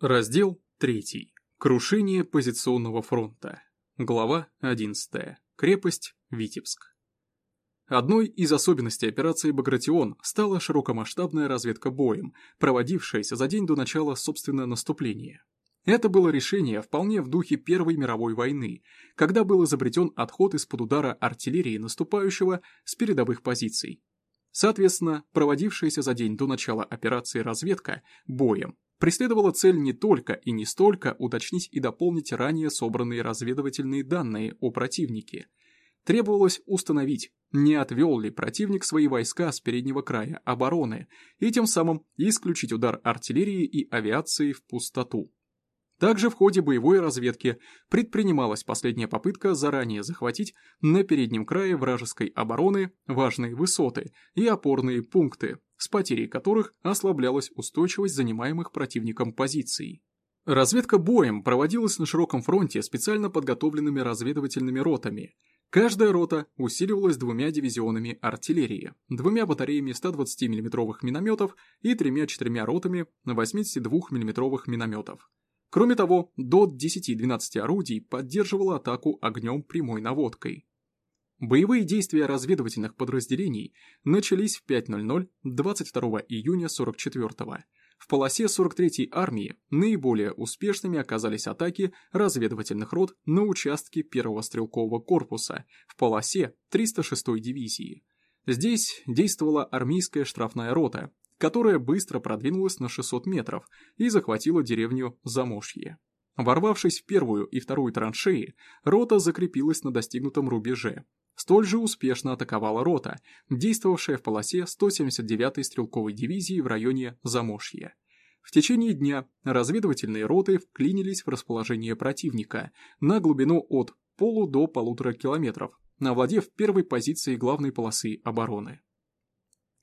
Раздел 3. Крушение позиционного фронта. Глава 11. Крепость Витебск. Одной из особенностей операции «Багратион» стала широкомасштабная разведка боем, проводившаяся за день до начала собственного наступления. Это было решение вполне в духе Первой мировой войны, когда был изобретен отход из-под удара артиллерии наступающего с передовых позиций. Соответственно, проводившаяся за день до начала операции разведка боем преследовала цель не только и не столько уточнить и дополнить ранее собранные разведывательные данные о противнике. Требовалось установить, не отвел ли противник свои войска с переднего края обороны и тем самым исключить удар артиллерии и авиации в пустоту. Также в ходе боевой разведки предпринималась последняя попытка заранее захватить на переднем крае вражеской обороны важные высоты и опорные пункты, с потерей которых ослаблялась устойчивость занимаемых противником позиций. Разведка боем проводилась на широком фронте специально подготовленными разведывательными ротами. Каждая рота усиливалась двумя дивизионами артиллерии, двумя батареями 120 мм минометов и тремя-четырьмя ротами 82 мм минометов. Кроме того, до 10-12 орудий поддерживала атаку огнем прямой наводкой. Боевые действия разведывательных подразделений начались в 5.00 22 июня 44-го. В полосе 43-й армии наиболее успешными оказались атаки разведывательных рот на участке 1-го стрелкового корпуса в полосе 306-й дивизии. Здесь действовала армейская штрафная рота, которая быстро продвинулась на 600 метров и захватила деревню Замошье. Ворвавшись в первую и вторую траншеи, рота закрепилась на достигнутом рубеже. Столь же успешно атаковала рота, действовавшая в полосе 179-й стрелковой дивизии в районе Замошья. В течение дня разведывательные роты вклинились в расположение противника на глубину от полу до полутора километров, овладев первой позицией главной полосы обороны.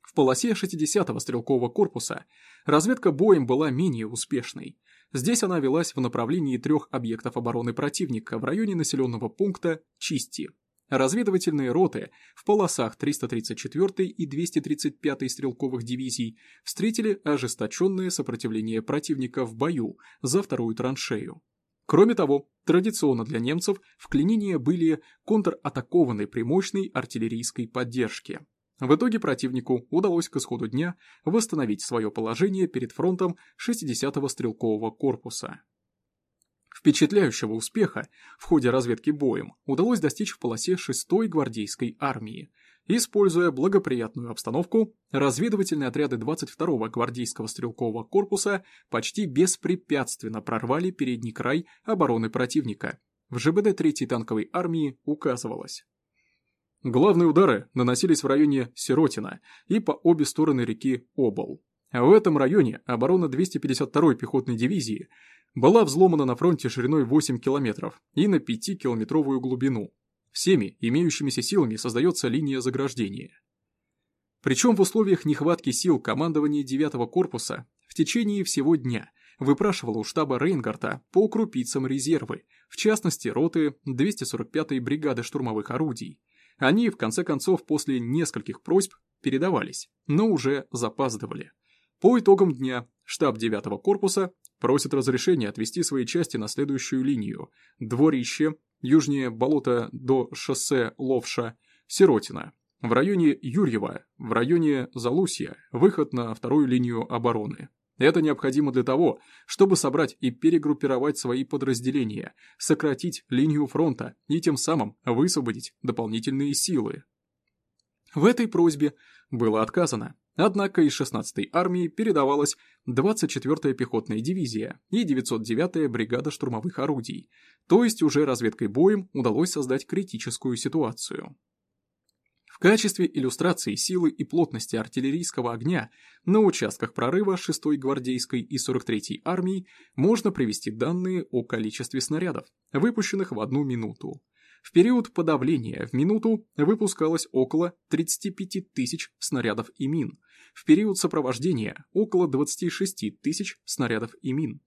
В полосе 60-го стрелкового корпуса разведка боем была менее успешной. Здесь она велась в направлении трех объектов обороны противника в районе населенного пункта Чисти. Разведывательные роты в полосах 334 и 235 стрелковых дивизий встретили ожесточенное сопротивление противника в бою за вторую траншею. Кроме того, традиционно для немцев вклинения были контратакованы при мощной артиллерийской поддержке. В итоге противнику удалось к исходу дня восстановить свое положение перед фронтом 60-го стрелкового корпуса. Впечатляющего успеха в ходе разведки боем удалось достичь в полосе 6-й гвардейской армии. Используя благоприятную обстановку, разведывательные отряды 22-го гвардейского стрелкового корпуса почти беспрепятственно прорвали передний край обороны противника. В ЖБД 3-й танковой армии указывалось. Главные удары наносились в районе Сиротина и по обе стороны реки Обол. В этом районе оборона 252-й пехотной дивизии была взломана на фронте шириной 8 километров и на 5-километровую глубину. Всеми имеющимися силами создается линия заграждения. Причем в условиях нехватки сил командование 9-го корпуса в течение всего дня выпрашивало у штаба Рейнгарта по крупицам резервы, в частности роты 245-й бригады штурмовых орудий, они, в конце концов, после нескольких просьб передавались, но уже запаздывали. По итогам дня штаб 9-го корпуса просит разрешения отвести свои части на следующую линию. Дворище, южнее болота до шоссе Ловша, Сиротина. В районе Юрьева, в районе Залусья, выход на вторую линию обороны. Это необходимо для того, чтобы собрать и перегруппировать свои подразделения, сократить линию фронта и тем самым высвободить дополнительные силы. В этой просьбе было отказано, однако из 16-й армии передавалась 24-я пехотная дивизия и 909-я бригада штурмовых орудий, то есть уже разведкой боем удалось создать критическую ситуацию. В качестве иллюстрации силы и плотности артиллерийского огня на участках прорыва 6-й гвардейской и 43-й армий можно привести данные о количестве снарядов, выпущенных в одну минуту. В период подавления в минуту выпускалось около 35 тысяч снарядов и мин, в период сопровождения около 26 тысяч снарядов и мин.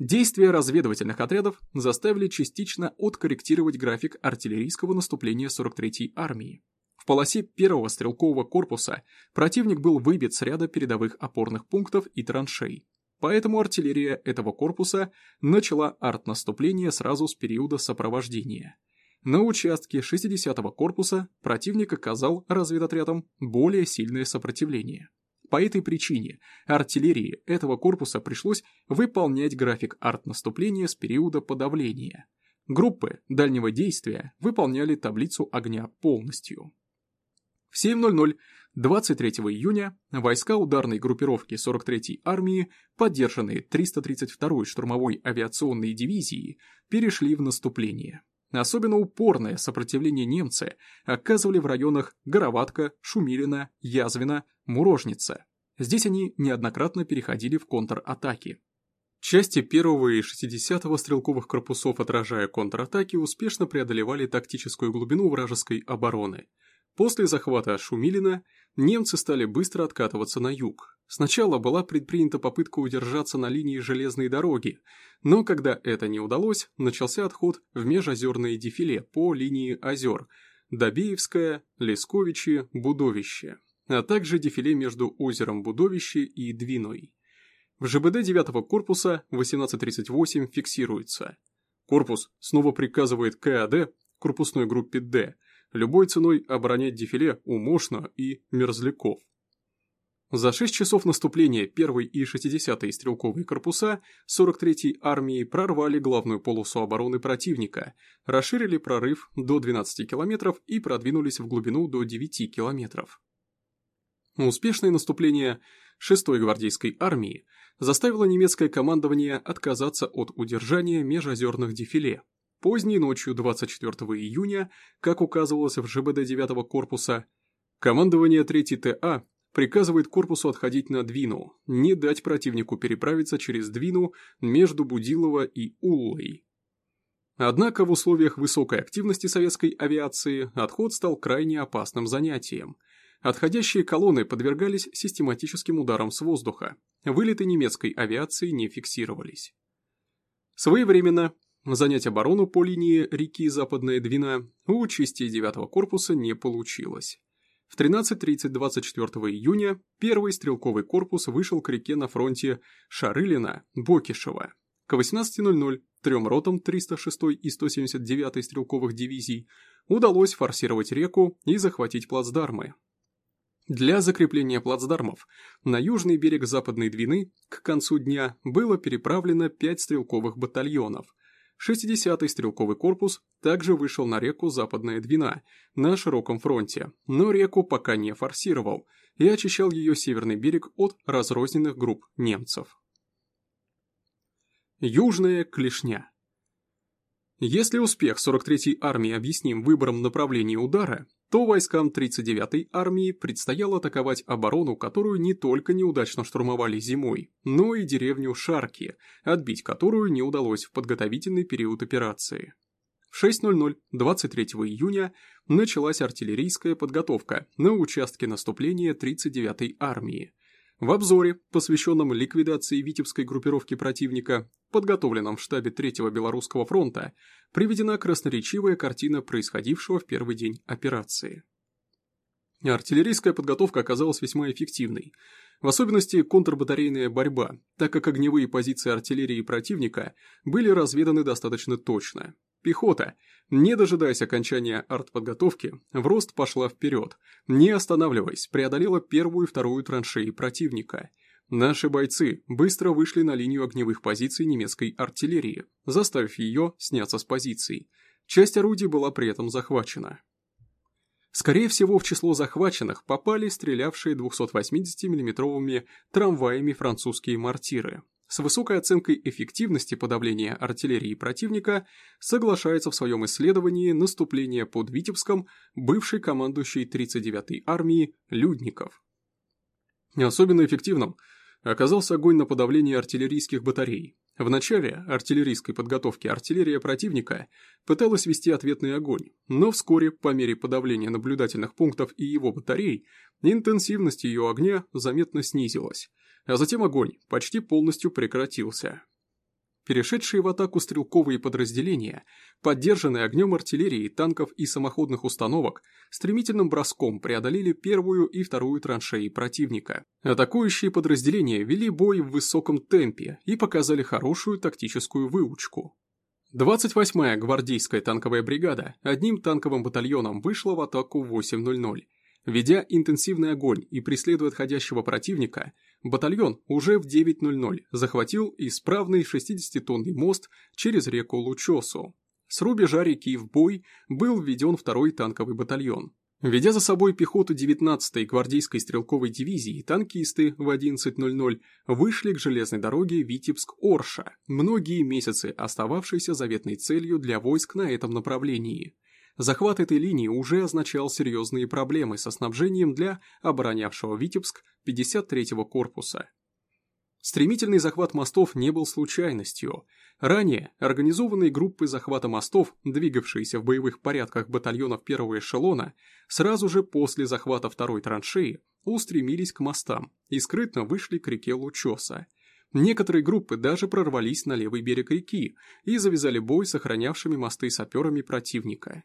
Действия разведывательных отрядов заставили частично откорректировать график артиллерийского наступления 43-й армии. В полосе первого стрелкового корпуса противник был выбит с ряда передовых опорных пунктов и траншей. поэтому артиллерия этого корпуса начала артнаступление сразу с периода сопровождения. На участке 60-го корпуса противник оказал разведотрядам более сильное сопротивление. По этой причине артиллерии этого корпуса пришлось выполнять график артнаступления с периода подавления. Группы дальнего действия выполняли таблицу огня полностью. В 7.00 23 июня войска ударной группировки 43-й армии, поддержанные 332-й штурмовой авиационной дивизией, перешли в наступление. Особенно упорное сопротивление немцы оказывали в районах Гороватка, Шумилина, Язвина, Мурожница. Здесь они неоднократно переходили в контратаки. Части 1 и 60-го стрелковых корпусов, отражая контратаки, успешно преодолевали тактическую глубину вражеской обороны. После захвата Шумилина немцы стали быстро откатываться на юг. Сначала была предпринята попытка удержаться на линии железной дороги, но когда это не удалось, начался отход в межозерное дефиле по линии озер Добеевское, Лесковичи, Будовище, а также дефиле между озером Будовище и Двиной. В ЖБД 9 корпуса 1838 фиксируется. Корпус снова приказывает КАД, корпусной группе Д, любой ценой оборонять дефиле у Мошна и Мерзляков. За 6 часов наступления 1 и 60-й стрелковые корпуса 43-й армии прорвали главную полосу обороны противника, расширили прорыв до 12 километров и продвинулись в глубину до 9 километров. Успешное наступление 6-й гвардейской армии заставило немецкое командование отказаться от удержания межозерных дефиле. Поздней ночью 24 июня, как указывалось в ЖБД 9 корпуса, командование 3 ТА приказывает корпусу отходить на Двину, не дать противнику переправиться через Двину между Будилово и Уллой. Однако в условиях высокой активности советской авиации отход стал крайне опасным занятием – Отходящие колонны подвергались систематическим ударам с воздуха. Вылеты немецкой авиации не фиксировались. Своевременно занять оборону по линии реки Западная Двина у частей 9 корпуса не получилось. В 13.30 24 июня первый стрелковый корпус вышел к реке на фронте Шарылина-Бокишева. К 18.00 трем ротам 306 и 179 стрелковых дивизий удалось форсировать реку и захватить плацдармы, для закрепления плацдармов на южный берег Западной Двины к концу дня было переправлено 5 стрелковых батальонов. 60-й стрелковый корпус также вышел на реку Западная Двина на широком фронте, но реку пока не форсировал и очищал ее северный берег от разрозненных групп немцев. Южная клешня Если успех 43-й армии объясним выбором направления удара, то войскам 39-й армии предстояло атаковать оборону, которую не только неудачно штурмовали зимой, но и деревню Шарки, отбить которую не удалось в подготовительный период операции. В 6.00 23 июня началась артиллерийская подготовка на участке наступления 39-й армии, в обзоре, посвященном ликвидации витебской группировки противника, подготовленном в штабе Третьего Белорусского фронта, приведена красноречивая картина происходившего в первый день операции. Артиллерийская подготовка оказалась весьма эффективной, в особенности контрбатарейная борьба, так как огневые позиции артиллерии противника были разведаны достаточно точно. Пехота, не дожидаясь окончания артподготовки, в рост пошла вперед, не останавливаясь, преодолела первую и вторую траншеи противника. Наши бойцы быстро вышли на линию огневых позиций немецкой артиллерии, заставив ее сняться с позиций. Часть орудий была при этом захвачена. Скорее всего, в число захваченных попали стрелявшие 280 миллиметровыми трамваями французские мортиры, с высокой оценкой эффективности подавления артиллерии противника соглашается в своем исследовании наступления под Витебском бывший командующий 39-й армии Людников. Особенно эффективным оказался огонь на подавление артиллерийских батарей. В начале артиллерийской подготовки артиллерия противника пыталась вести ответный огонь, но вскоре, по мере подавления наблюдательных пунктов и его батарей, интенсивность ее огня заметно снизилась, а затем огонь почти полностью прекратился. Перешедшие в атаку стрелковые подразделения, поддержанные огнем артиллерии, танков и самоходных установок, стремительным броском преодолели первую и вторую траншеи противника. Атакующие подразделения вели бой в высоком темпе и показали хорошую тактическую выучку. 28-я гвардейская танковая бригада одним танковым батальоном вышла в атаку в 8.00. Ведя интенсивный огонь и преследуя отходящего противника, батальон уже в 9.00 захватил исправный 60-тонный мост через реку Лучосу. С рубежа реки в бой был введен второй танковый батальон. Ведя за собой пехоту 19-й гвардейской стрелковой дивизии, танкисты в 11.00 вышли к железной дороге Витебск-Орша, многие месяцы остававшейся заветной целью для войск на этом направлении – Захват этой линии уже означал серьезные проблемы со снабжением для оборонявшего Витебск 53-го корпуса. Стремительный захват мостов не был случайностью. Ранее организованные группы захвата мостов, двигавшиеся в боевых порядках батальонов первого эшелона, сразу же после захвата второй траншеи устремились к мостам и скрытно вышли к реке Лучоса. Некоторые группы даже прорвались на левый берег реки и завязали бой с охранявшими мосты саперами противника.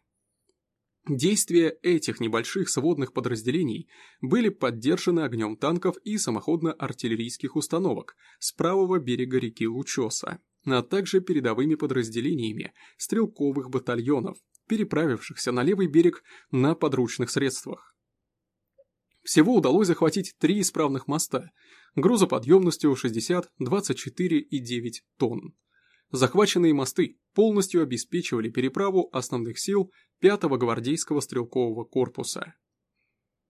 Действия этих небольших сводных подразделений были поддержаны огнем танков и самоходно-артиллерийских установок с правого берега реки Лучоса, а также передовыми подразделениями стрелковых батальонов, переправившихся на левый берег на подручных средствах. Всего удалось захватить три исправных моста, грузоподъемностью 60, 24 и 9 тонн. Захваченные мосты полностью обеспечивали переправу основных сил 5-го гвардейского стрелкового корпуса.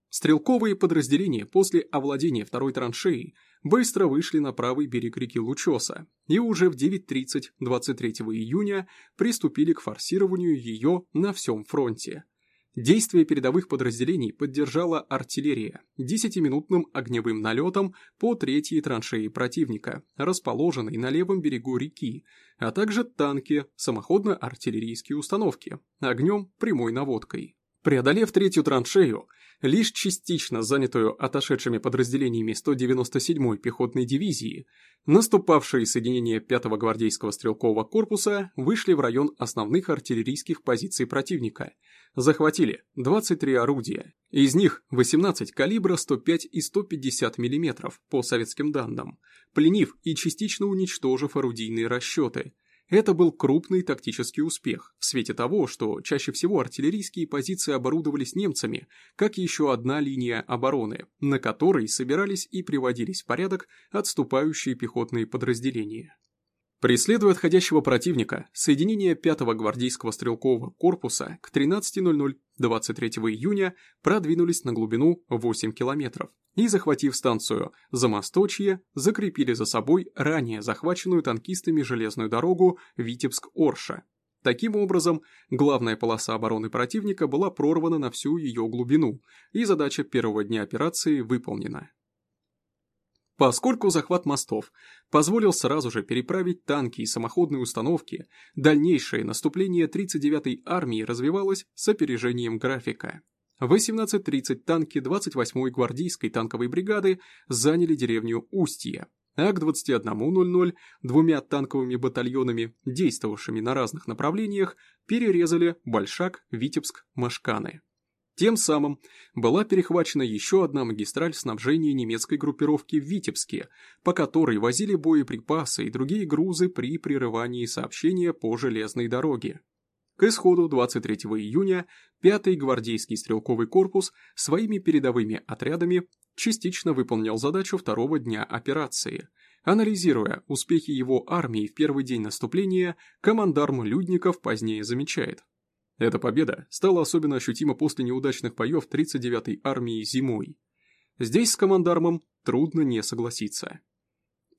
Стрелковые подразделения после овладения второй траншеи быстро вышли на правый берег реки Лучоса и уже в 9.30 23 июня приступили к форсированию ее на всем фронте. Действия передовых подразделений поддержала артиллерия 10-минутным огневым налетом по третьей траншеи противника, расположенной на левом берегу реки, а также танки, самоходно-артиллерийские установки, огнем прямой наводкой. Преодолев третью траншею, лишь частично занятую отошедшими подразделениями 197-й пехотной дивизии, наступавшие соединения 5-го гвардейского стрелкового корпуса вышли в район основных артиллерийских позиций противника, захватили 23 орудия, из них 18 калибра 105 и 150 мм по советским данным, пленив и частично уничтожив орудийные расчеты – это был крупный тактический успех, в свете того, что чаще всего артиллерийские позиции оборудовались немцами, как еще одна линия обороны, на которой собирались и приводились в порядок отступающие пехотные подразделения. Преследуя отходящего противника, соединение 5-го гвардейского стрелкового корпуса к 13.00 23 июня продвинулись на глубину 8 километров и, захватив станцию Замосточье, закрепили за собой ранее захваченную танкистами железную дорогу Витебск-Орша. Таким образом, главная полоса обороны противника была прорвана на всю ее глубину, и задача первого дня операции выполнена. Поскольку захват мостов позволил сразу же переправить танки и самоходные установки, дальнейшее наступление 39-й армии развивалось с опережением графика. В 18.30 танки 28-й гвардейской танковой бригады заняли деревню Устье, а к 21.00 двумя танковыми батальонами, действовавшими на разных направлениях, перерезали Большак, Витебск, Машканы. Тем самым была перехвачена еще одна магистраль снабжения немецкой группировки в Витебске, по которой возили боеприпасы и другие грузы при прерывании сообщения по железной дороге. К исходу 23 июня 5-й гвардейский стрелковый корпус своими передовыми отрядами частично выполнял задачу второго дня операции. Анализируя успехи его армии в первый день наступления, командарм Людников позднее замечает – эта победа стала особенно ощутима после неудачных боев 39-й армии зимой. Здесь с командармом трудно не согласиться.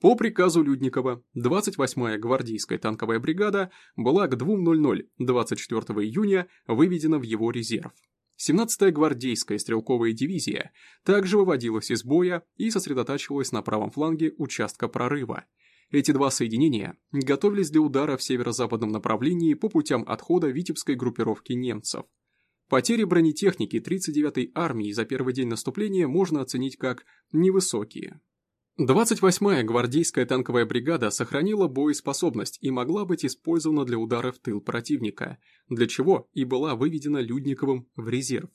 По приказу Людникова 28-я гвардейская танковая бригада была к 2.00 24 июня выведена в его резерв. 17-я гвардейская стрелковая дивизия также выводилась из боя и сосредотачивалась на правом фланге участка прорыва – эти два соединения готовились для удара в северо-западном направлении по путям отхода Витебской группировки немцев. Потери бронетехники 39-й армии за первый день наступления можно оценить как невысокие. 28-я гвардейская танковая бригада сохранила боеспособность и могла быть использована для удара в тыл противника, для чего и была выведена Людниковым в резерв.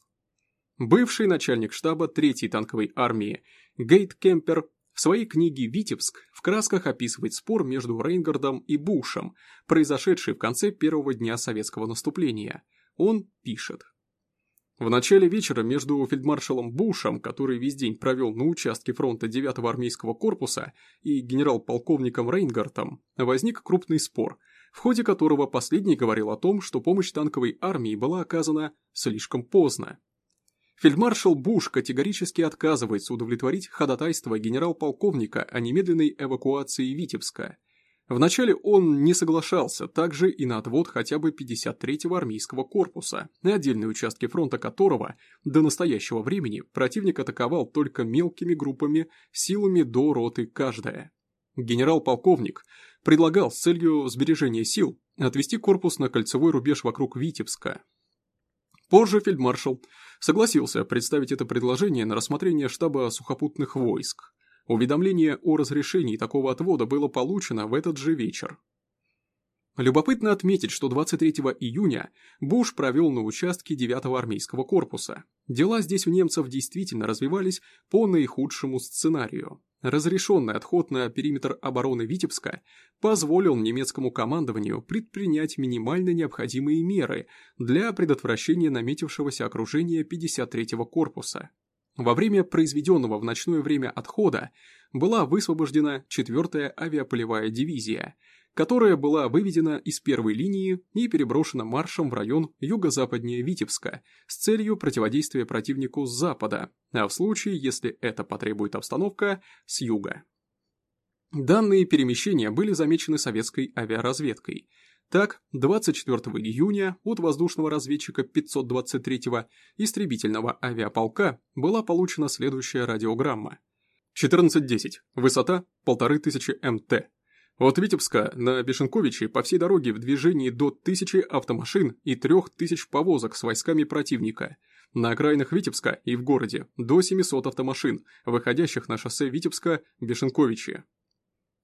Бывший начальник штаба 3-й танковой армии Гейт Кемпер в своей книге «Витебск» в красках описывает спор между Рейнгардом и Бушем, произошедший в конце первого дня советского наступления. Он пишет. В начале вечера между фельдмаршалом Бушем, который весь день провел на участке фронта 9-го армейского корпуса, и генерал-полковником Рейнгартом, возник крупный спор, в ходе которого последний говорил о том, что помощь танковой армии была оказана слишком поздно. Фельдмаршал Буш категорически отказывается удовлетворить ходатайство генерал-полковника о немедленной эвакуации Витебска – Вначале он не соглашался также и на отвод хотя бы 53-го армейского корпуса, на отдельные участки фронта которого до настоящего времени противник атаковал только мелкими группами силами до роты каждая. Генерал-полковник предлагал с целью сбережения сил отвести корпус на кольцевой рубеж вокруг Витебска. Позже фельдмаршал согласился представить это предложение на рассмотрение штаба сухопутных войск. Уведомление о разрешении такого отвода было получено в этот же вечер. Любопытно отметить, что 23 июня Буш провел на участке 9-го армейского корпуса. Дела здесь у немцев действительно развивались по наихудшему сценарию. Разрешенный отход на периметр обороны Витебска позволил немецкому командованию предпринять минимально необходимые меры для предотвращения наметившегося окружения 53-го корпуса. Во время произведенного в ночное время отхода была высвобождена 4-я авиаполевая дивизия, которая была выведена из первой линии и переброшена маршем в район юго-западнее Витебска с целью противодействия противнику с запада, а в случае, если это потребует обстановка, с юга. Данные перемещения были замечены советской авиаразведкой – так, 24 июня от воздушного разведчика 523-го истребительного авиаполка была получена следующая радиограмма. 14.10. Высота 1500 МТ. От Витебска на Бешенковиче по всей дороге в движении до 1000 автомашин и 3000 повозок с войсками противника. На окраинах Витебска и в городе до 700 автомашин, выходящих на шоссе Витебска-Бешенковичи.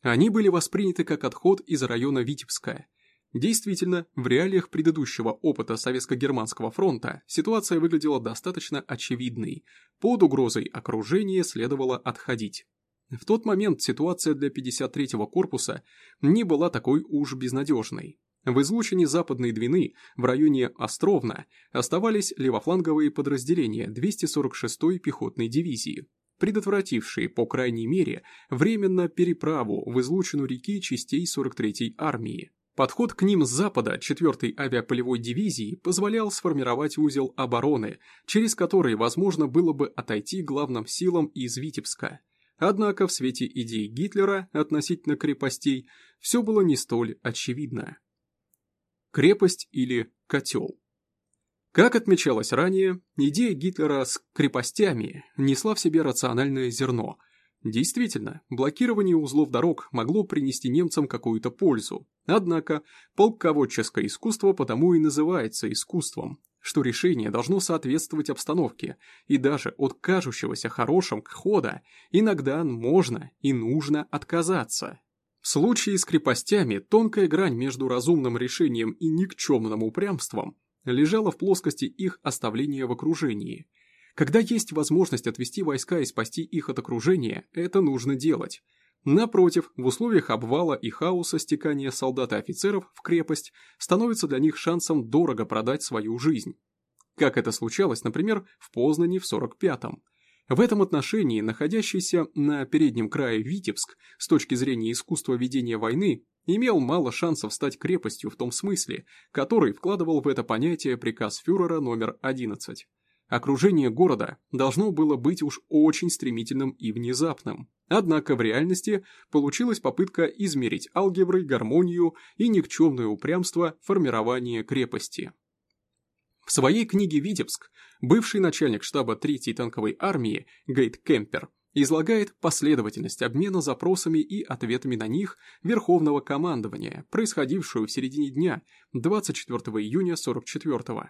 Они были восприняты как отход из района Витебска – Действительно, в реалиях предыдущего опыта Советско-Германского фронта ситуация выглядела достаточно очевидной. Под угрозой окружения следовало отходить. В тот момент ситуация для 53-го корпуса не была такой уж безнадежной. В излучине Западной Двины в районе Островна оставались левофланговые подразделения 246-й пехотной дивизии, предотвратившие, по крайней мере, временно переправу в излучину реки частей 43-й армии. Подход к ним с запада 4-й авиаполевой дивизии позволял сформировать узел обороны, через который возможно было бы отойти главным силам из Витебска. Однако в свете идей Гитлера относительно крепостей все было не столь очевидно. Крепость или котел. Как отмечалось ранее, идея Гитлера с крепостями несла в себе рациональное зерно, Действительно, блокирование узлов дорог могло принести немцам какую-то пользу. Однако, полководческое искусство потому и называется искусством, что решение должно соответствовать обстановке, и даже от кажущегося хорошим хода иногда можно и нужно отказаться. В случае с крепостями тонкая грань между разумным решением и никчемным упрямством лежала в плоскости их оставления в окружении – когда есть возможность отвести войска и спасти их от окружения, это нужно делать. Напротив, в условиях обвала и хаоса стекания солдат и офицеров в крепость становится для них шансом дорого продать свою жизнь. Как это случалось, например, в Познани в 45-м. В этом отношении находящийся на переднем крае Витебск с точки зрения искусства ведения войны имел мало шансов стать крепостью в том смысле, который вкладывал в это понятие приказ фюрера номер 11. Окружение города должно было быть уж очень стремительным и внезапным. Однако в реальности получилась попытка измерить алгеброй гармонию и никчемное упрямство формирования крепости. В своей книге «Витебск» бывший начальник штаба 3-й танковой армии Гейт Кемпер излагает последовательность обмена запросами и ответами на них Верховного командования, происходившую в середине дня 24 июня 44 -го.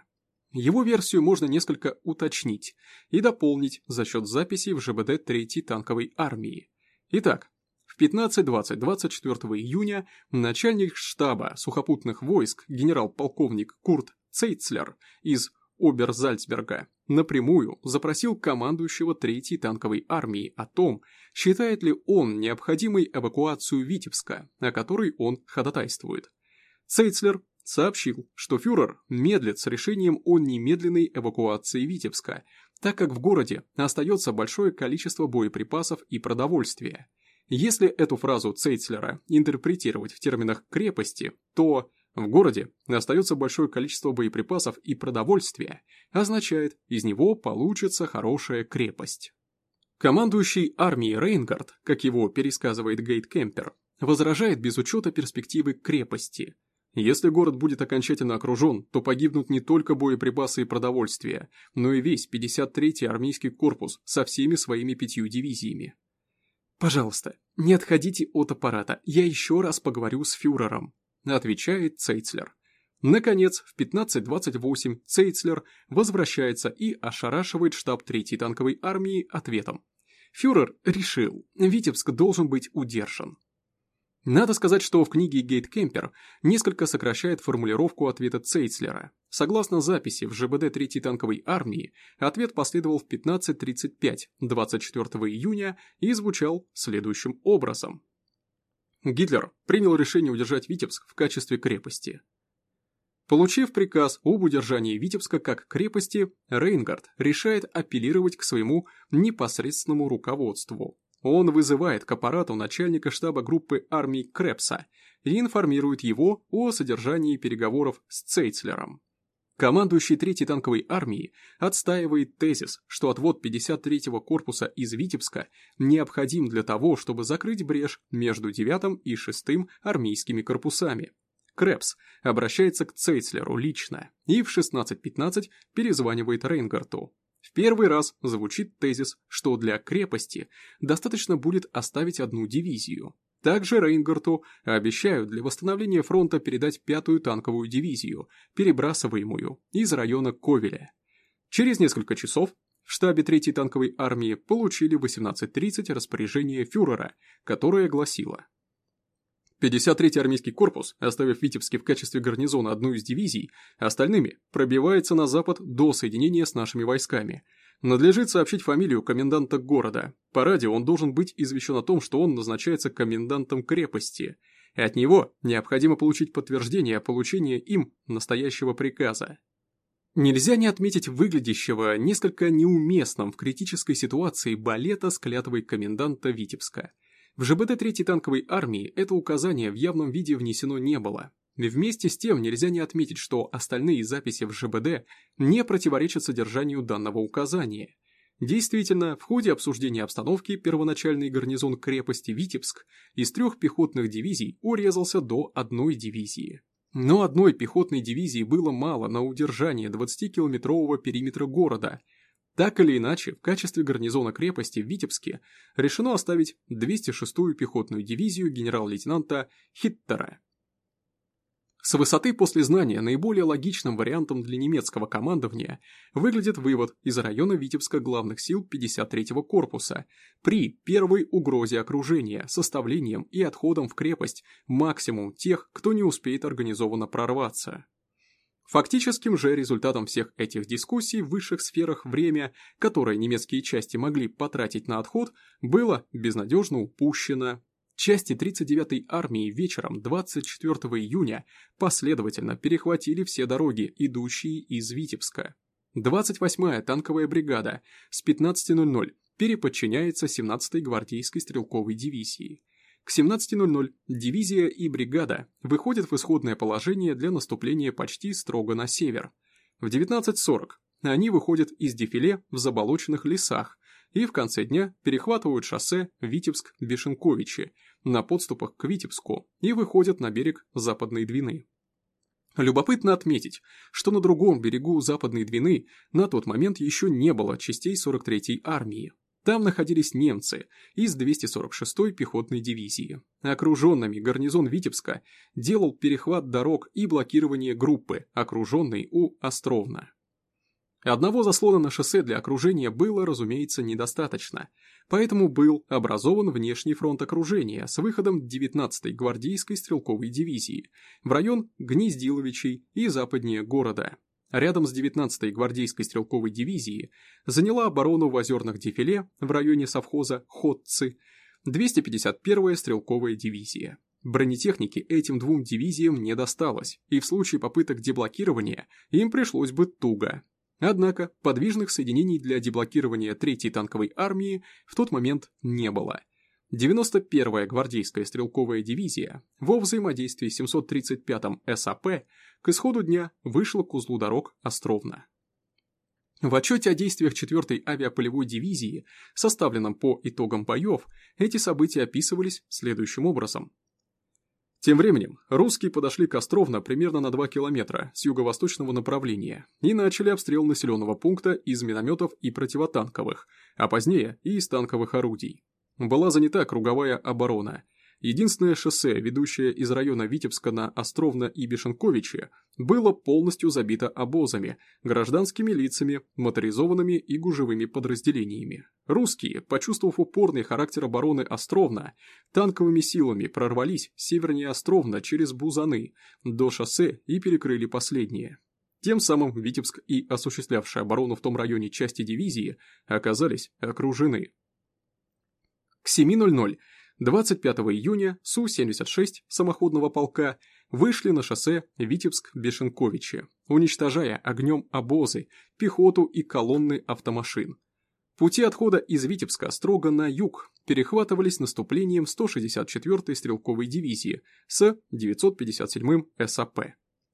Его версию можно несколько уточнить и дополнить за счет записей в ЖБД 3-й танковой армии. Итак, в 15.20 24 июня начальник штаба сухопутных войск генерал-полковник Курт Цейцлер из Оберзальцберга напрямую запросил командующего Третьей танковой армии о том, считает ли он необходимой эвакуацию Витебска, о которой он ходатайствует. Цейцлер сообщил, что фюрер медлит с решением о немедленной эвакуации Витебска, так как в городе остается большое количество боеприпасов и продовольствия. Если эту фразу Цейцлера интерпретировать в терминах крепости, то в городе остается большое количество боеприпасов и продовольствия, означает, из него получится хорошая крепость. Командующий армией Рейнгард, как его пересказывает Гейт Кемпер, возражает без учета перспективы крепости. Если город будет окончательно окружен, то погибнут не только боеприпасы и продовольствие, но и весь 53-й армейский корпус со всеми своими пятью дивизиями. «Пожалуйста, не отходите от аппарата, я еще раз поговорю с фюрером», отвечает Цейцлер. Наконец, в 15.28 Цейцлер возвращается и ошарашивает штаб 3-й танковой армии ответом. Фюрер решил, Витебск должен быть удержан. Надо сказать, что в книге Гейт Кемпер несколько сокращает формулировку ответа Цейцлера. Согласно записи в ЖБД 3-й танковой армии, ответ последовал в 15.35 24 июня и звучал следующим образом. Гитлер принял решение удержать Витебск в качестве крепости. Получив приказ об удержании Витебска как крепости, Рейнгард решает апеллировать к своему непосредственному руководству. Он вызывает к аппарату начальника штаба группы армий Крепса и информирует его о содержании переговоров с Цейцлером. Командующий 3-й танковой армии отстаивает тезис, что отвод 53-го корпуса из Витебска необходим для того, чтобы закрыть брешь между 9 и 6 армейскими корпусами. Крепс обращается к Цейцлеру лично и в 16.15 перезванивает Рейнгарту. В первый раз звучит тезис, что для крепости достаточно будет оставить одну дивизию, также Рейнгарту обещают для восстановления фронта передать пятую танковую дивизию, перебрасываемую из района Ковеля. Через несколько часов в штабе 3-й танковой армии получили 18.30 распоряжение фюрера, которое гласило 53-й армейский корпус, оставив Витебске в качестве гарнизона одну из дивизий, остальными пробивается на запад до соединения с нашими войсками – Надлежит сообщить фамилию коменданта города. По радио он должен быть извещен о том, что он назначается комендантом крепости. И от него необходимо получить подтверждение о получении им настоящего приказа. Нельзя не отметить выглядящего несколько неуместным в критической ситуации балета с клятвой коменданта Витебска. В ЖБД 3-й танковой армии это указание в явном виде внесено не было, Вместе с тем нельзя не отметить, что остальные записи в ЖБД не противоречат содержанию данного указания. Действительно, в ходе обсуждения обстановки первоначальный гарнизон крепости Витебск из трех пехотных дивизий урезался до одной дивизии. Но одной пехотной дивизии было мало на удержание 20-километрового периметра города. Так или иначе, в качестве гарнизона крепости в Витебске решено оставить 206-ю пехотную дивизию генерал-лейтенанта Хиттера. С высоты после знания наиболее логичным вариантом для немецкого командования выглядит вывод из района Витебска главных сил 53-го корпуса при первой угрозе окружения, составлением и отходом в крепость максимум тех, кто не успеет организованно прорваться. Фактическим же результатом всех этих дискуссий в высших сферах время, которое немецкие части могли потратить на отход, было безнадежно упущено Части 39-й армии вечером 24 июня последовательно перехватили все дороги, идущие из Витебска. 28-я танковая бригада с 15.00 переподчиняется 17-й гвардейской стрелковой дивизии. К 17.00 дивизия и бригада выходят в исходное положение для наступления почти строго на север. В 19.40 они выходят из дефиле в заболоченных лесах, и в конце дня перехватывают шоссе Витебск-Бешенковичи на подступах к Витебску и выходят на берег Западной Двины. Любопытно отметить, что на другом берегу Западной Двины на тот момент еще не было частей 43-й армии. Там находились немцы из 246-й пехотной дивизии. Окруженными гарнизон Витебска делал перехват дорог и блокирование группы, окруженной у Островна. Одного заслона на шоссе для окружения было, разумеется, недостаточно, поэтому был образован внешний фронт окружения с выходом 19-й гвардейской стрелковой дивизии в район Гнездиловичей и западнее города. Рядом с 19-й гвардейской стрелковой дивизией заняла оборону в озерных дефиле в районе совхоза Ходцы 251-я стрелковая дивизия. Бронетехники этим двум дивизиям не досталось, и в случае попыток деблокирования им пришлось бы туго. Однако подвижных соединений для деблокирования 3-й танковой армии в тот момент не было. 91-я гвардейская стрелковая дивизия во взаимодействии с 735-м САП к исходу дня вышла к узлу дорог Островна. В отчете о действиях 4-й авиаполевой дивизии, составленном по итогам боев, эти события описывались следующим образом. Тем временем, русские подошли к Островно примерно на 2 километра с юго-восточного направления и начали обстрел населенного пункта из минометов и противотанковых, а позднее и из танковых орудий. Была занята круговая оборона – Единственное шоссе, ведущее из района Витебска на Островно и Бешенковичи, было полностью забито обозами, гражданскими лицами, моторизованными и гужевыми подразделениями. Русские, почувствовав упорный характер обороны Островна, танковыми силами прорвались севернее Островна через Бузаны до шоссе и перекрыли последнее. Тем самым Витебск и осуществлявшая оборону в том районе части дивизии оказались окружены. К 7.00 25 июня Су-76 самоходного полка вышли на шоссе Витебск-Бешенковичи, уничтожая огнем обозы, пехоту и колонны автомашин. Пути отхода из Витебска строго на юг перехватывались наступлением 164-й стрелковой дивизии с 957-м САП.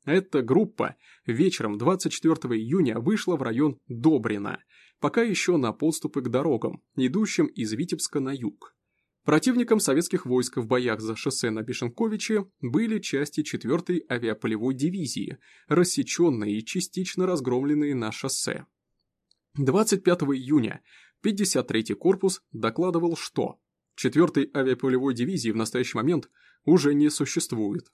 Эта группа вечером 24 июня вышла в район Добрина, пока еще на подступы к дорогам, идущим из Витебска на юг. Противником советских войск в боях за шоссе на Бешенковиче были части 4-й авиаполевой дивизии, рассеченные и частично разгромленные на шоссе. 25 июня 53-й корпус докладывал, что 4-й авиаполевой дивизии в настоящий момент уже не существует.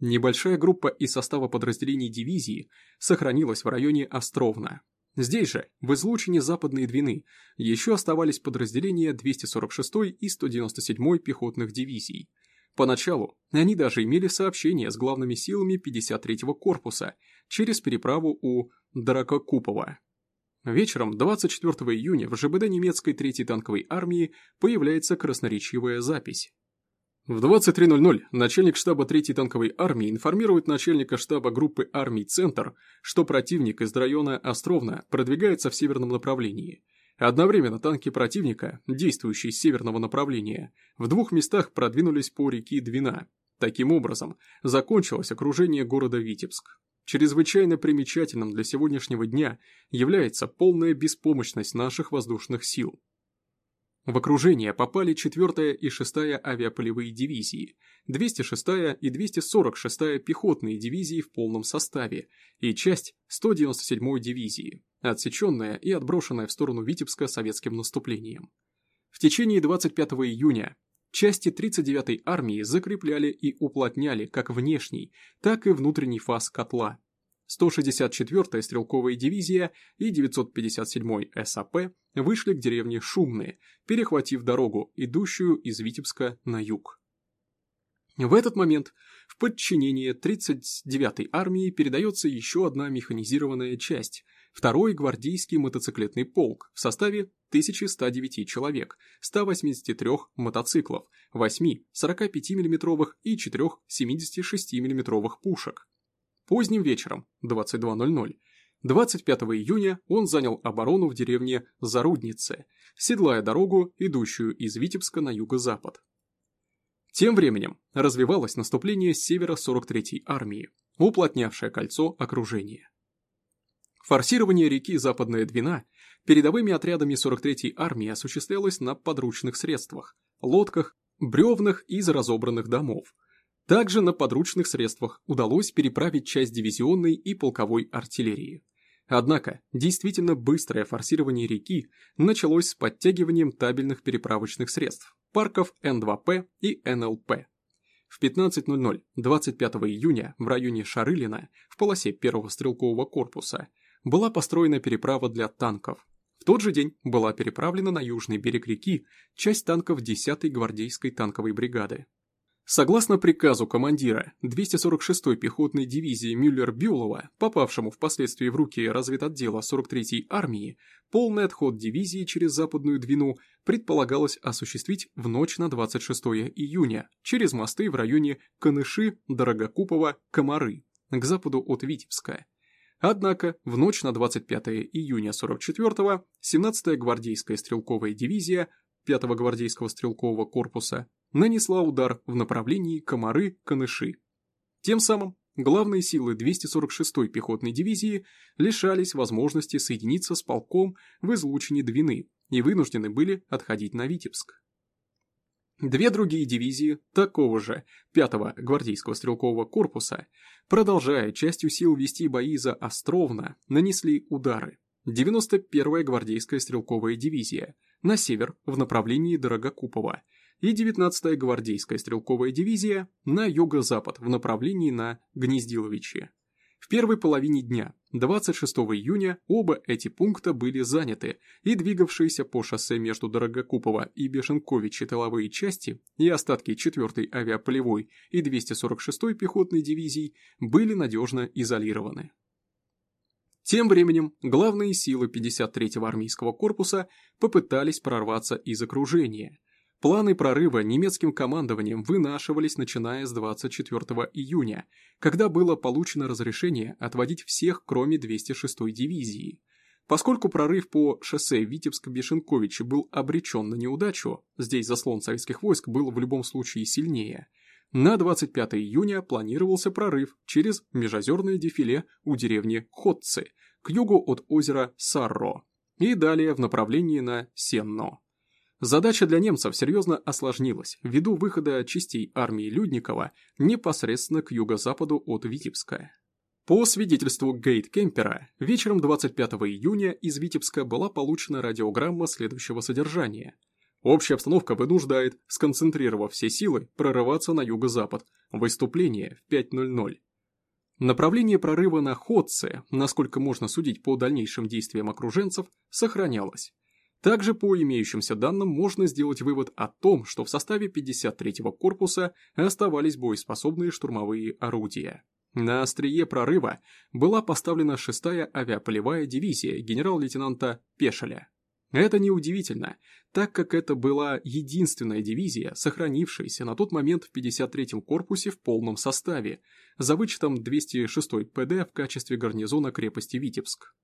Небольшая группа из состава подразделений дивизии сохранилась в районе Островна. Здесь же, в излучине Западной Двины, еще оставались подразделения 246-й и 197-й пехотных дивизий. Поначалу они даже имели сообщение с главными силами 53-го корпуса через переправу у Дракокупова. Вечером 24 июня в ЖБД немецкой 3-й танковой армии появляется красноречивая запись. В 23.00 начальник штаба 3-й танковой армии информирует начальника штаба группы армий «Центр», что противник из района Островна продвигается в северном направлении. Одновременно танки противника, действующие с северного направления, в двух местах продвинулись по реке Двина. Таким образом, закончилось окружение города Витебск. Чрезвычайно примечательным для сегодняшнего дня является полная беспомощность наших воздушных сил. В окружение попали 4-я и 6-я авиаполевые дивизии, 206-я и 246-я пехотные дивизии в полном составе и часть 197-й дивизии, отсеченная и отброшенная в сторону Витебска советским наступлением. В течение 25 июня части 39-й армии закрепляли и уплотняли как внешний, так и внутренний фас котла, 164-я стрелковая дивизия и 957-й САП вышли к деревне Шумные, перехватив дорогу, идущую из Витебска на юг. В этот момент в подчинение 39-й армии передается еще одна механизированная часть, второй гвардейский мотоциклетный полк в составе 1109 человек, 183 мотоциклов, 8 45 миллиметровых и 4 76 миллиметровых пушек. Поздним вечером, 22.00, 25 июня он занял оборону в деревне Заруднице, седлая дорогу, идущую из Витебска на юго-запад. Тем временем развивалось наступление с севера 43-й армии, уплотнявшее кольцо окружения. Форсирование реки Западная Двина передовыми отрядами 43-й армии осуществлялось на подручных средствах, лодках, бревнах из разобранных домов, также на подручных средствах удалось переправить часть дивизионной и полковой артиллерии. Однако, действительно быстрое форсирование реки началось с подтягиванием табельных переправочных средств, парков Н2П и НЛП. В 15.00 25 июня в районе Шарылина, в полосе первого стрелкового корпуса, была построена переправа для танков. В тот же день была переправлена на южный берег реки часть танков 10-й гвардейской танковой бригады. Согласно приказу командира 246-й пехотной дивизии Мюллер-Бюлова, попавшему впоследствии в руки разведотдела 43-й армии, полный отход дивизии через Западную Двину предполагалось осуществить в ночь на 26 июня через мосты в районе Каныши, Дорогокупово, Комары, к западу от Витебска. Однако в ночь на 25 июня 44-го 17-я гвардейская стрелковая дивизия 5-го гвардейского стрелкового корпуса нанесла удар в направлении Комары-Каныши. Тем самым главные силы 246-й пехотной дивизии лишались возможности соединиться с полком в излучине Двины и вынуждены были отходить на Витебск. Две другие дивизии такого же 5-го гвардейского стрелкового корпуса, продолжая частью сил вести бои за Островно, нанесли удары. 91-я гвардейская стрелковая дивизия на север в направлении Дорогокупово и 19-я гвардейская стрелковая дивизия на юго-запад в направлении на Гнездиловичи. В первой половине дня, 26 июня, оба эти пункта были заняты, и двигавшиеся по шоссе между Дорогокупово и Бешенковичи тыловые части и остатки 4-й авиаполевой и 246-й пехотной дивизий были надежно изолированы. Тем временем главные силы 53-го армейского корпуса попытались прорваться из окружения, Планы прорыва немецким командованием вынашивались начиная с 24 июня, когда было получено разрешение отводить всех, кроме 206-й дивизии. Поскольку прорыв по шоссе Витебск-Бешенковичи был обречен на неудачу, здесь заслон советских войск был в любом случае сильнее, на 25 июня планировался прорыв через межозерное дефиле у деревни Ходцы к югу от озера Сарро и далее в направлении на Сенно. Задача для немцев серьезно осложнилась ввиду выхода частей армии Людникова непосредственно к юго-западу от Витебска. По свидетельству Гейт Кемпера, вечером 25 июня из Витебска была получена радиограмма следующего содержания. Общая обстановка вынуждает, сконцентрировав все силы, прорываться на юго-запад. Выступление в 5.00. Направление прорыва на Ходце, насколько можно судить по дальнейшим действиям окруженцев, сохранялось. Также по имеющимся данным можно сделать вывод о том, что в составе 53-го корпуса оставались боеспособные штурмовые орудия. На острие прорыва была поставлена 6-я авиаполевая дивизия генерал-лейтенанта Пешеля. Это неудивительно, так как это была единственная дивизия, сохранившаяся на тот момент в 53-м корпусе в полном составе, за вычетом 206-й ПД в качестве гарнизона крепости Витебск.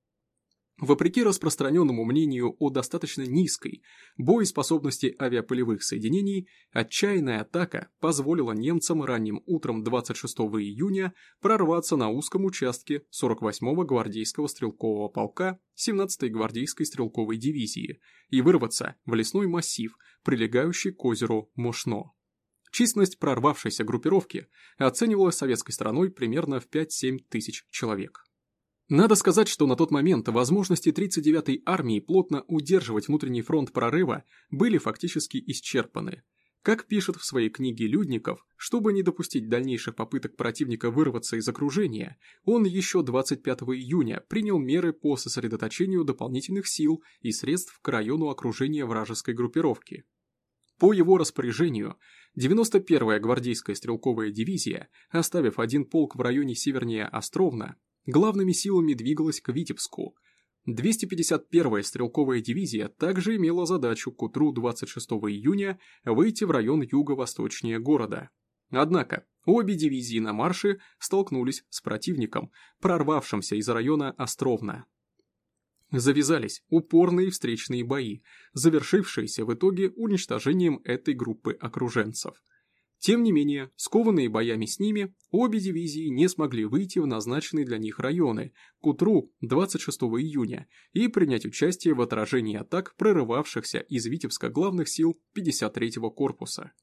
Вопреки распространенному мнению о достаточно низкой боеспособности авиаполевых соединений, отчаянная атака позволила немцам ранним утром 26 июня прорваться на узком участке 48-го гвардейского стрелкового полка 17-й гвардейской стрелковой дивизии и вырваться в лесной массив, прилегающий к озеру Мошно. Численность прорвавшейся группировки оценивалась советской стороной примерно в 5-7 тысяч человек. Надо сказать, что на тот момент возможности 39-й армии плотно удерживать внутренний фронт прорыва были фактически исчерпаны. Как пишет в своей книге Людников, чтобы не допустить дальнейших попыток противника вырваться из окружения, он еще 25 июня принял меры по сосредоточению дополнительных сил и средств к району окружения вражеской группировки. По его распоряжению, 91-я гвардейская стрелковая дивизия, оставив один полк в районе севернее Островна, главными силами двигалась к Витебску. 251-я стрелковая дивизия также имела задачу к утру 26 июня выйти в район юго-восточнее города. Однако, обе дивизии на марше столкнулись с противником, прорвавшимся из района Островна. Завязались упорные встречные бои, завершившиеся в итоге уничтожением этой группы окруженцев. Тем не менее, скованные боями с ними, обе дивизии не смогли выйти в назначенные для них районы к утру 26 июня и принять участие в отражении атак прорывавшихся из Витебска главных сил 53-го корпуса.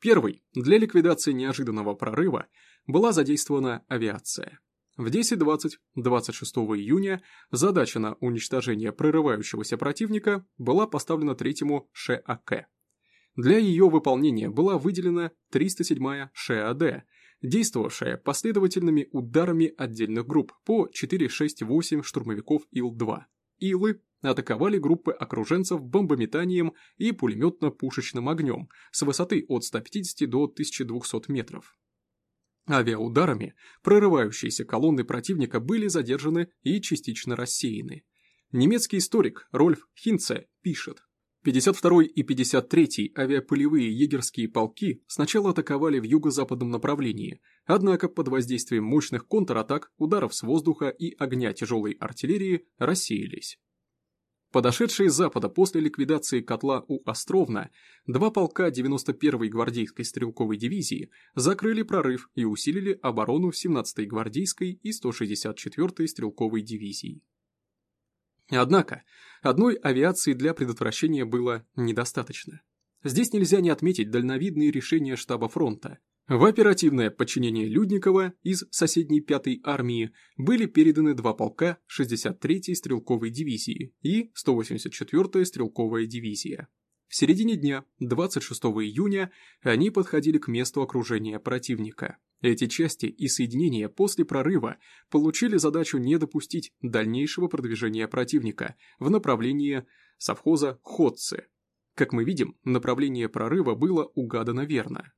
Первый, для ликвидации неожиданного прорыва, была задействована авиация. В 10.20 26 июня задача на уничтожение прорывающегося противника была поставлена третьему ШАК для ее выполнения была выделена 307-я ШАД, действовавшая последовательными ударами отдельных групп по 4-6-8 штурмовиков Ил-2. Илы атаковали группы окруженцев бомбометанием и пулеметно-пушечным огнем с высоты от 150 до 1200 метров. Авиаударами прорывающиеся колонны противника были задержаны и частично рассеяны. Немецкий историк Рольф Хинце пишет, 52-й и 53-й авиаполевые егерские полки сначала атаковали в юго-западном направлении, однако под воздействием мощных контратак, ударов с воздуха и огня тяжелой артиллерии рассеялись. Подошедшие с запада после ликвидации котла у Островна, два полка 91-й гвардейской стрелковой дивизии закрыли прорыв и усилили оборону 17-й гвардейской и 164-й стрелковой дивизий. Однако, одной авиации для предотвращения было недостаточно. Здесь нельзя не отметить дальновидные решения штаба фронта. В оперативное подчинение Людникова из соседней 5-й армии были переданы два полка 63-й стрелковой дивизии и 184-я стрелковая дивизия. В середине дня, 26 июня, они подходили к месту окружения противника. Эти части и соединения после прорыва получили задачу не допустить дальнейшего продвижения противника в направлении совхоза Ходцы. Как мы видим, направление прорыва было угадано верно.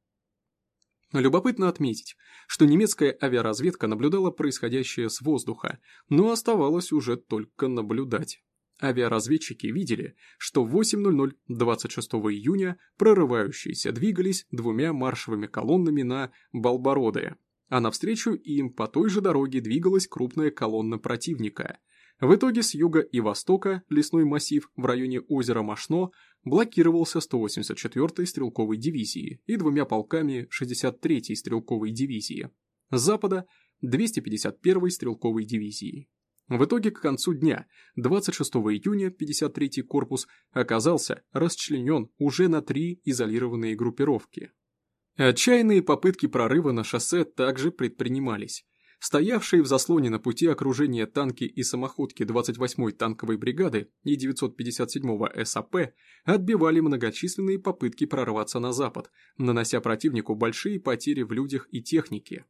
Любопытно отметить, что немецкая авиаразведка наблюдала происходящее с воздуха, но оставалось уже только наблюдать. Авиаразведчики видели, что в 8.00 26 июня прорывающиеся двигались двумя маршевыми колоннами на Балбороды, а навстречу им по той же дороге двигалась крупная колонна противника. В итоге с юга и востока лесной массив в районе озера Машно блокировался 184-й стрелковой дивизии и двумя полками 63-й стрелковой дивизии, с запада 251-й стрелковой дивизии. В итоге к концу дня, 26 июня 53-й корпус оказался расчленен уже на три изолированные группировки. Отчаянные попытки прорыва на шоссе также предпринимались. Стоявшие в заслоне на пути окружения танки и самоходки 28-й танковой бригады и 957-го САП отбивали многочисленные попытки прорваться на запад, нанося противнику большие потери в людях и технике.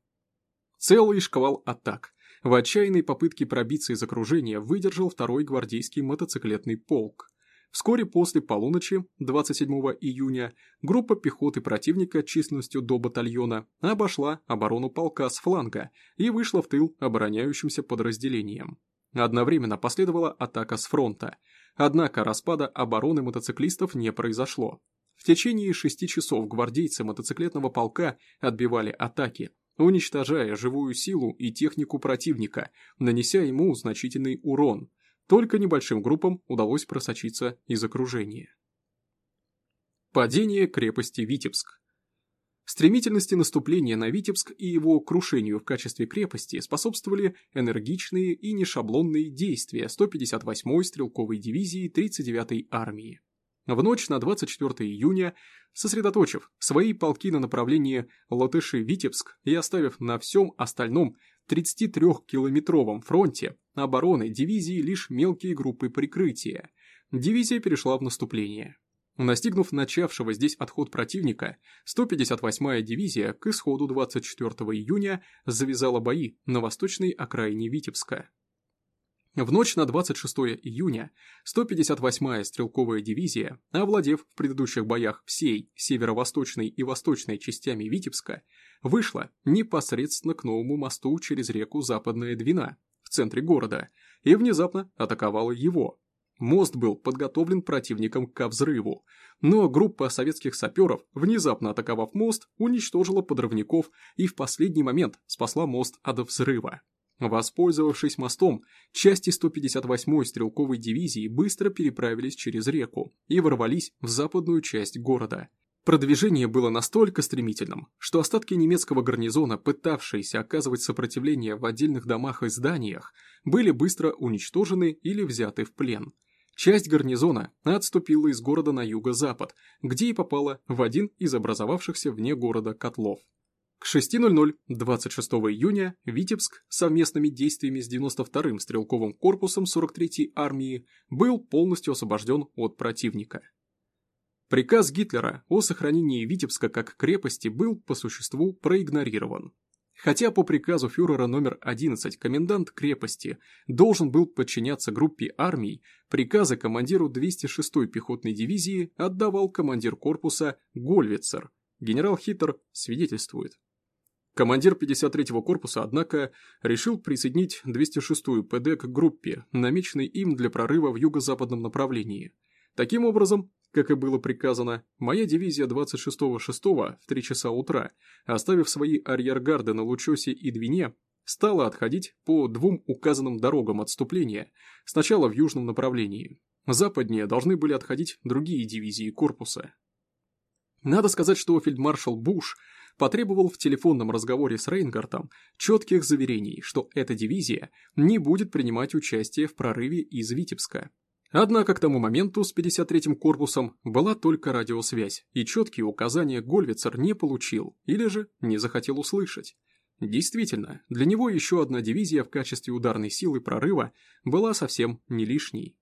Целый шквал атак – в отчаянной попытке пробиться из окружения выдержал второй гвардейский мотоциклетный полк. Вскоре после полуночи, 27 июня, группа пехоты противника численностью до батальона обошла оборону полка с фланга и вышла в тыл обороняющимся подразделениям. Одновременно последовала атака с фронта, однако распада обороны мотоциклистов не произошло. В течение шести часов гвардейцы мотоциклетного полка отбивали атаки, уничтожая живую силу и технику противника, нанеся ему значительный урон. Только небольшим группам удалось просочиться из окружения. Падение крепости Витебск Стремительности наступления на Витебск и его крушению в качестве крепости способствовали энергичные и нешаблонные действия 158-й стрелковой дивизии 39-й армии. В ночь на 24 июня сосредоточив свои полки на направлении Латыши-Витебск и оставив на всем остальном 33-километровом фронте обороны дивизии лишь мелкие группы прикрытия, дивизия перешла в наступление. Настигнув начавшего здесь отход противника, 158-я дивизия к исходу 24 июня завязала бои на восточной окраине Витебска. В ночь на 26 июня 158-я стрелковая дивизия, овладев в предыдущих боях всей северо-восточной и восточной частями Витебска, вышла непосредственно к новому мосту через реку Западная Двина в центре города и внезапно атаковала его. Мост был подготовлен противником к взрыву, но группа советских саперов, внезапно атаковав мост, уничтожила подрывников и в последний момент спасла мост от взрыва. Воспользовавшись мостом, части 158-й стрелковой дивизии быстро переправились через реку и ворвались в западную часть города. Продвижение было настолько стремительным, что остатки немецкого гарнизона, пытавшиеся оказывать сопротивление в отдельных домах и зданиях, были быстро уничтожены или взяты в плен. Часть гарнизона отступила из города на юго-запад, где и попала в один из образовавшихся вне города котлов. К 6.00 26 июня Витебск совместными действиями с 92-м стрелковым корпусом 43-й армии был полностью освобожден от противника. Приказ Гитлера о сохранении Витебска как крепости был по существу проигнорирован. Хотя по приказу фюрера номер 11 комендант крепости должен был подчиняться группе армий, приказы командиру 206-й пехотной дивизии отдавал командир корпуса Гольвицер. Генерал Хиттер свидетельствует. Командир 53-го корпуса, однако, решил присоединить 206-ю ПД к группе, намеченной им для прорыва в юго-западном направлении. Таким образом, как и было приказано, моя дивизия 26-го 6 в 3 часа утра, оставив свои арьергарды на Лучосе и Двине, стала отходить по двум указанным дорогам отступления, сначала в южном направлении. Западнее должны были отходить другие дивизии корпуса. Надо сказать, что фельдмаршал Буш потребовал в телефонном разговоре с Рейнгартом четких заверений, что эта дивизия не будет принимать участие в прорыве из Витебска. Однако к тому моменту с 53-м корпусом была только радиосвязь, и четкие указания Гольвицер не получил или же не захотел услышать. Действительно, для него еще одна дивизия в качестве ударной силы прорыва была совсем не лишней.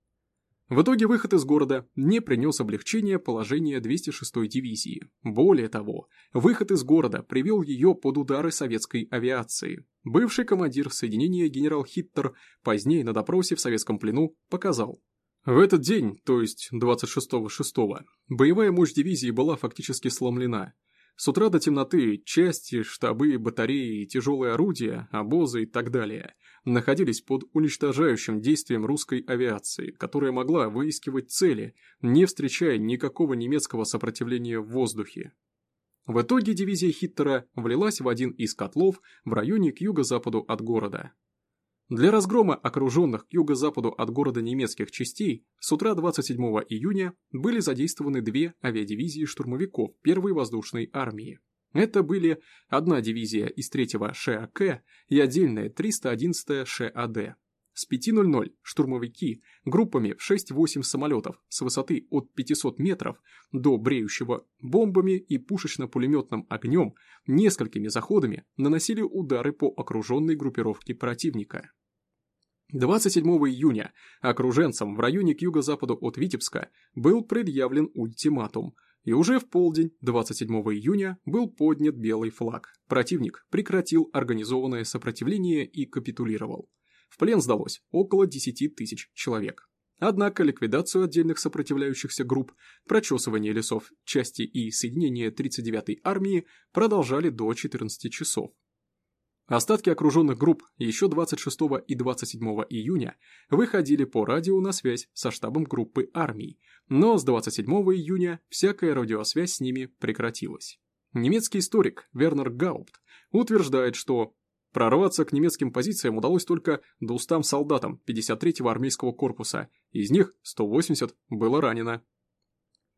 В итоге выход из города не принес облегчения положения 206-й дивизии. Более того, выход из города привел ее под удары советской авиации. Бывший командир соединения генерал Хиттер позднее на допросе в советском плену показал, в этот день, то есть 26.06, боевая мощь дивизии была фактически сломлена. С утра до темноты части, штабы, батареи, тяжелые орудия, обозы и так далее находились под уничтожающим действием русской авиации, которая могла выискивать цели, не встречая никакого немецкого сопротивления в воздухе. В итоге дивизия Хиттера влилась в один из котлов в районе к юго-западу от города. Для разгрома окруженных к юго-западу от города немецких частей с утра 27 июня были задействованы две авиадивизии штурмовиков первой воздушной армии. Это были одна дивизия из 3-го ШАК и отдельная 311-я ШАД. С 5.00 штурмовики группами в 6-8 самолетов с высоты от 500 метров до бреющего бомбами и пушечно-пулеметным огнем несколькими заходами наносили удары по окруженной группировке противника. 27 июня окруженцам в районе к юго-западу от Витебска был предъявлен ультиматум, и уже в полдень 27 июня был поднят белый флаг. Противник прекратил организованное сопротивление и капитулировал. В плен сдалось около 10 тысяч человек. Однако ликвидацию отдельных сопротивляющихся групп, прочесывание лесов, части и соединения 39-й армии продолжали до 14 часов. Остатки окруженных групп еще 26 и 27 июня выходили по радио на связь со штабом группы армий, но с 27 июня всякая радиосвязь с ними прекратилась. Немецкий историк Вернер Гаупт утверждает, что прорваться к немецким позициям удалось только 200 солдатам 53-го армейского корпуса, из них 180 было ранено.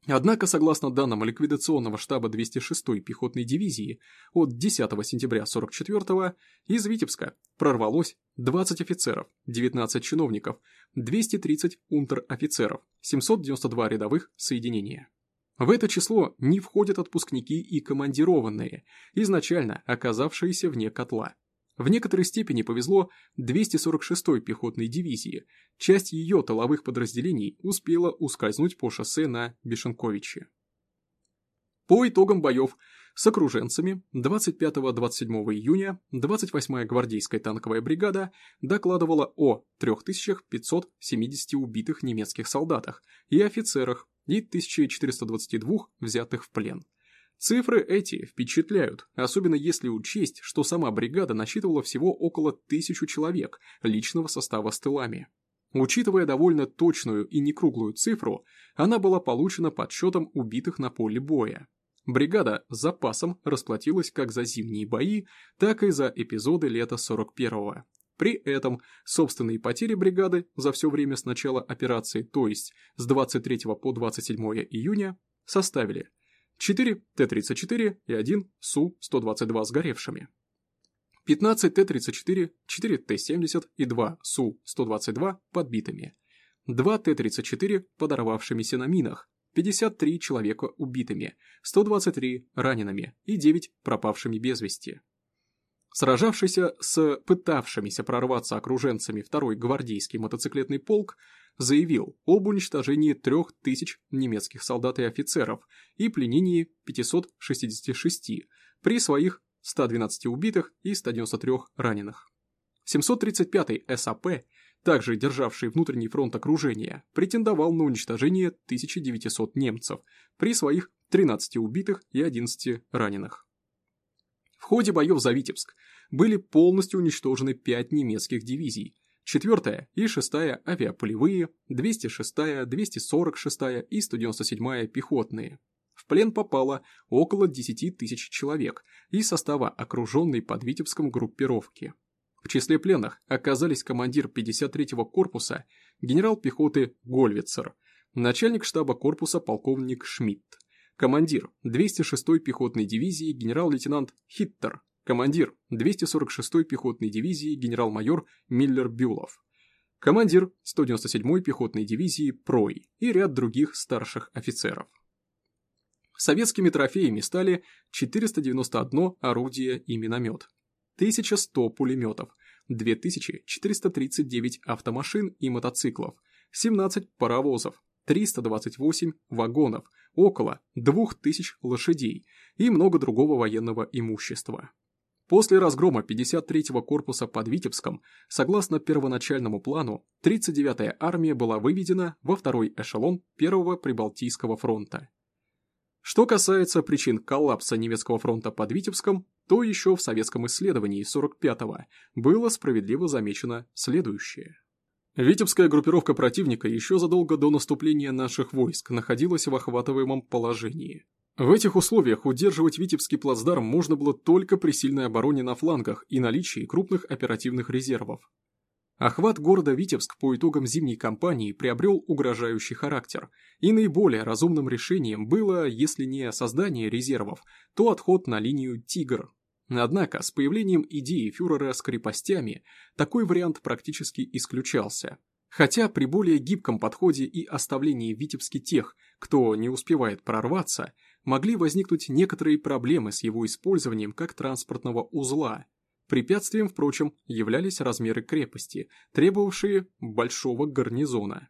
Однако, согласно данным ликвидационного штаба 206-й пехотной дивизии, от 10 сентября 44-го из Витебска прорвалось 20 офицеров, 19 чиновников, 230 унтер-офицеров, 792 рядовых соединения. В это число не входят отпускники и командированные, изначально оказавшиеся вне котла. В некоторой степени повезло 246-й пехотной дивизии, часть ее тыловых подразделений успела ускользнуть по шоссе на Бешенковиче. По итогам боев с окруженцами 25-27 июня 28-я гвардейская танковая бригада докладывала о 3570 убитых немецких солдатах и офицерах и 1422 взятых в плен. Цифры эти впечатляют, особенно если учесть, что сама бригада насчитывала всего около тысячу человек личного состава с тылами. Учитывая довольно точную и некруглую цифру, она была получена подсчетом убитых на поле боя. Бригада с запасом расплатилась как за зимние бои, так и за эпизоды лета 41-го. При этом собственные потери бригады за все время с начала операции, то есть с 23 по 27 июня, составили 4 Т-34 и 1 Су-122 сгоревшими. 15 Т-34, 4 Т-70 и 2 Су-122 подбитыми. 2 Т-34 подорвавшимися на минах, 53 человека убитыми, 123 ранеными и 9 пропавшими без вести. Сражавшийся с пытавшимися прорваться окруженцами второй гвардейский мотоциклетный полк заявил об уничтожении 3000 немецких солдат и офицеров и пленении 566 при своих 112 убитых и 193 раненых. 735-й САП, также державший внутренний фронт окружения, претендовал на уничтожение 1900 немцев при своих 13 убитых и 11 раненых. В ходе боев за Витебск были полностью уничтожены 5 немецких дивизий, 4-я и 6-я авиаполевые, 206-я, 246-я и 197-я пехотные. В плен попало около 10 тысяч человек из состава окруженной под Витебском группировки. В числе пленных оказались командир 53-го корпуса генерал пехоты Гольвицер, начальник штаба корпуса полковник Шмидт, командир 206-й пехотной дивизии генерал-лейтенант Хиттер, командир 246-й пехотной дивизии генерал-майор Миллер-Бюлов, командир 197-й пехотной дивизии Прой и ряд других старших офицеров. Советскими трофеями стали 491 орудие и миномет, 1100 пулеметов, 2439 автомашин и мотоциклов, 17 паровозов, 328 вагонов, около 2000 лошадей и много другого военного имущества. После разгрома 53-го корпуса под Витебском, согласно первоначальному плану, 39-я армия была выведена во второй эшелон Первого Прибалтийского фронта. Что касается причин коллапса немецкого фронта под Витебском, то еще в советском исследовании 45-го было справедливо замечено следующее. Витебская группировка противника еще задолго до наступления наших войск находилась в охватываемом положении. В этих условиях удерживать Витебский плацдарм можно было только при сильной обороне на флангах и наличии крупных оперативных резервов. Охват города Витебск по итогам зимней кампании приобрел угрожающий характер, и наиболее разумным решением было, если не создание резервов, то отход на линию «Тигр». Однако с появлением идеи фюрера с крепостями такой вариант практически исключался. Хотя при более гибком подходе и оставлении в Витебске тех, кто не успевает прорваться, могли возникнуть некоторые проблемы с его использованием как транспортного узла – Препятствием, впрочем, являлись размеры крепости, требовавшие большого гарнизона.